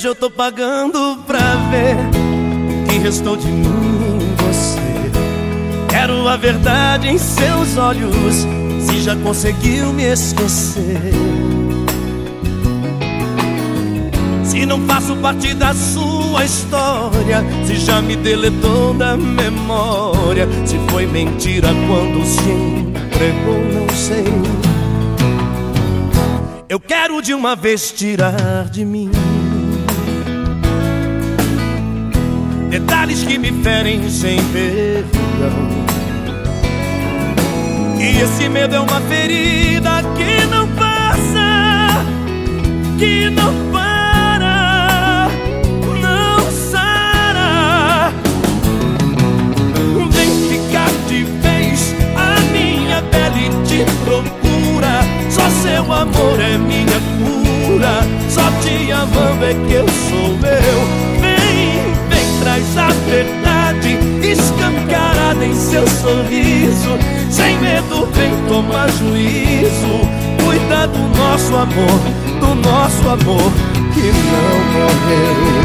Hoje eu tô pagando pra ver o que restou de mim em você. Quero a verdade em seus olhos, se já conseguiu me esquecer. Se não faço parte da sua história, se já me deletou da memória, se foi mentira quando se entregou, não sei. Eu quero de uma vez tirar de mim Detalhes que me ferem sem perdão E esse medo é uma ferida que não passa Que não para Não sara. Vem ficar de vez A minha pele te procura. Só seu amor é minha cura. Só te amando é que eu sou eu verdade escancarada em seu sorriso. Sem medo, vem tomar juízo. Cuida do nosso amor, do nosso amor que não morreu.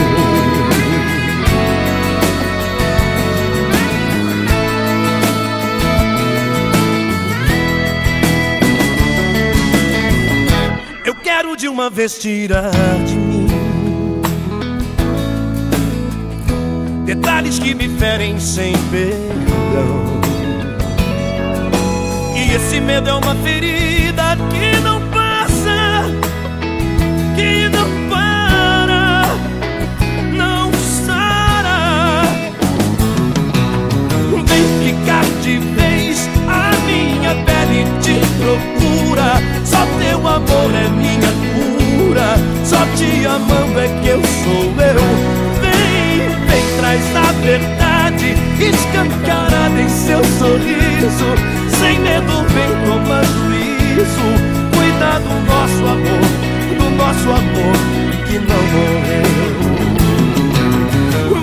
Eu quero de uma vez tirar de mim Detalhes que me ferem sem perdão. E esse medo é uma ferida que não passa Que não para Não sara. Vem ficar de vez A minha pele te procura. Só teu amor é minha cura. Só te amando é que eu sou verdade escancarada em seu sorriso. Sem medo, vem tomar juízo. Cuida do nosso amor, do nosso amor que não morreu.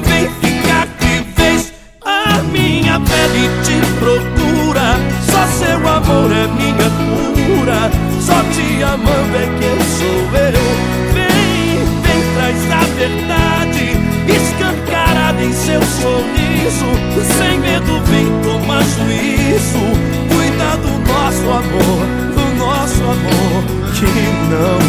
Vem ficar de vez, a minha pele te procura. Só seu amor é minha cura. Só te amando é que eu sou eu. Vem, vem, traz a verdade Sem medo, vem tomar juízo. Cuida do nosso amor, do nosso amor que não